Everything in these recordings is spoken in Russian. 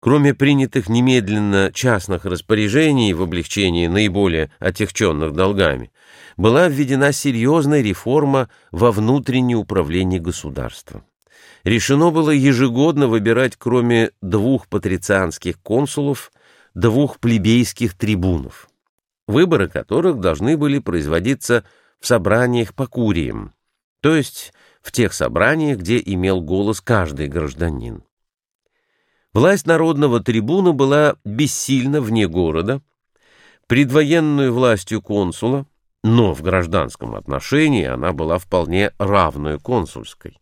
Кроме принятых немедленно частных распоряжений в облегчении наиболее отягченных долгами, была введена серьезная реформа во внутреннее управление государством. Решено было ежегодно выбирать кроме двух патрицианских консулов, двух плебейских трибунов, выборы которых должны были производиться в собраниях по куриям, то есть в тех собраниях, где имел голос каждый гражданин. Власть народного трибуна была бессильна вне города, предвоенную властью консула, но в гражданском отношении она была вполне равной консульской.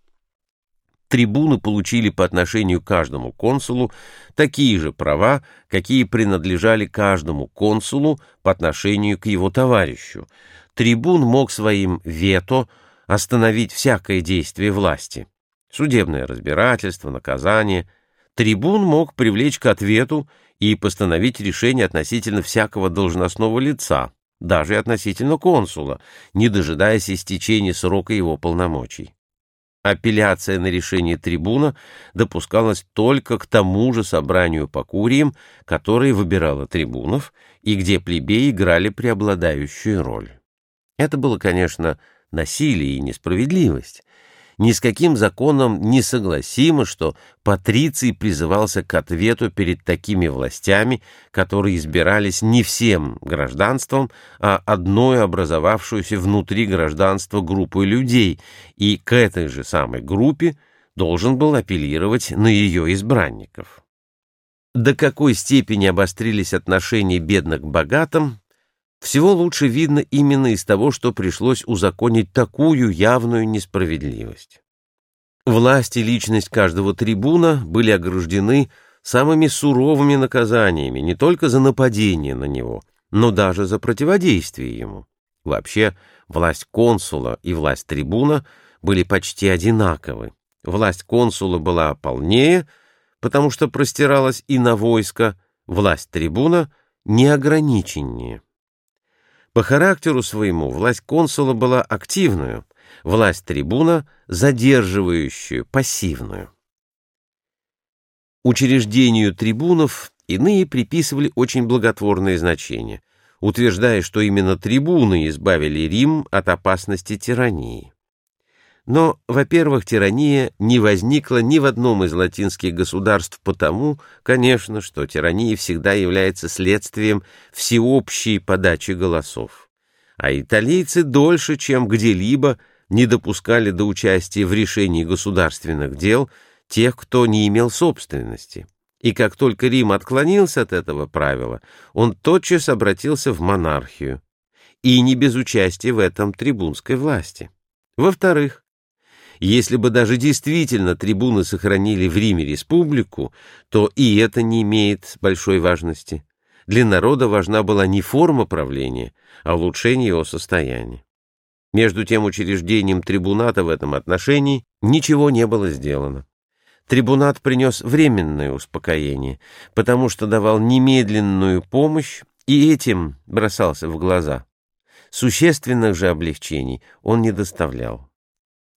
Трибуны получили по отношению к каждому консулу такие же права, какие принадлежали каждому консулу по отношению к его товарищу. Трибун мог своим вето остановить всякое действие власти. Судебное разбирательство, наказание – Трибун мог привлечь к ответу и постановить решение относительно всякого должностного лица, даже относительно консула, не дожидаясь истечения срока его полномочий. Апелляция на решение трибуна допускалась только к тому же собранию по куриям, которое выбирало трибунов и где плебеи играли преобладающую роль. Это было, конечно, насилие и несправедливость, ни с каким законом не согласимо, что Патриций призывался к ответу перед такими властями, которые избирались не всем гражданством, а одной образовавшуюся внутри гражданства группой людей, и к этой же самой группе должен был апеллировать на ее избранников. До какой степени обострились отношения бедных к богатым, всего лучше видно именно из того, что пришлось узаконить такую явную несправедливость. Власть и личность каждого трибуна были ограждены самыми суровыми наказаниями не только за нападение на него, но даже за противодействие ему. Вообще, власть консула и власть трибуна были почти одинаковы. Власть консула была полнее, потому что простиралась и на войско, власть трибуна неограниченнее. По характеру своему власть консула была активную, власть трибуна — задерживающую, пассивную. Учреждению трибунов иные приписывали очень благотворное значение, утверждая, что именно трибуны избавили Рим от опасности тирании. Но, во-первых, тирания не возникла ни в одном из латинских государств потому, конечно, что тирания всегда является следствием всеобщей подачи голосов. А италийцы дольше, чем где-либо, не допускали до участия в решении государственных дел тех, кто не имел собственности. И как только Рим отклонился от этого правила, он тотчас обратился в монархию, и не без участия в этом трибунской власти. Во-вторых, если бы даже действительно трибуны сохранили в Риме республику, то и это не имеет большой важности. Для народа важна была не форма правления, а улучшение его состояния. Между тем учреждением трибуната в этом отношении ничего не было сделано. Трибунат принес временное успокоение, потому что давал немедленную помощь и этим бросался в глаза. Существенных же облегчений он не доставлял.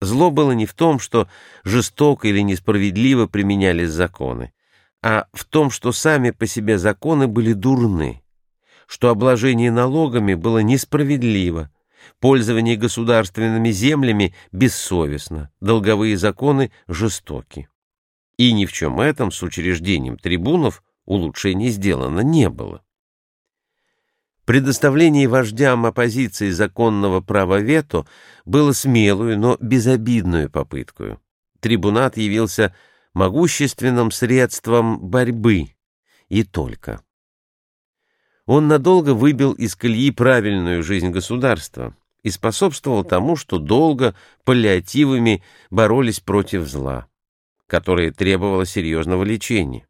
Зло было не в том, что жестоко или несправедливо применялись законы, а в том, что сами по себе законы были дурны, что обложение налогами было несправедливо, пользование государственными землями бессовестно, долговые законы жестоки. И ни в чем этом с учреждением трибунов улучшений сделано не было. Предоставление вождям оппозиции законного права вето было смелую, но безобидную попыткой. Трибунат явился могущественным средством борьбы, и только. Он надолго выбил из колеи правильную жизнь государства и способствовал тому, что долго паллиативами боролись против зла, которое требовало серьезного лечения.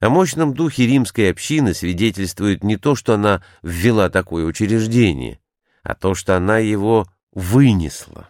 О мощном духе римской общины свидетельствует не то, что она ввела такое учреждение, а то, что она его вынесла.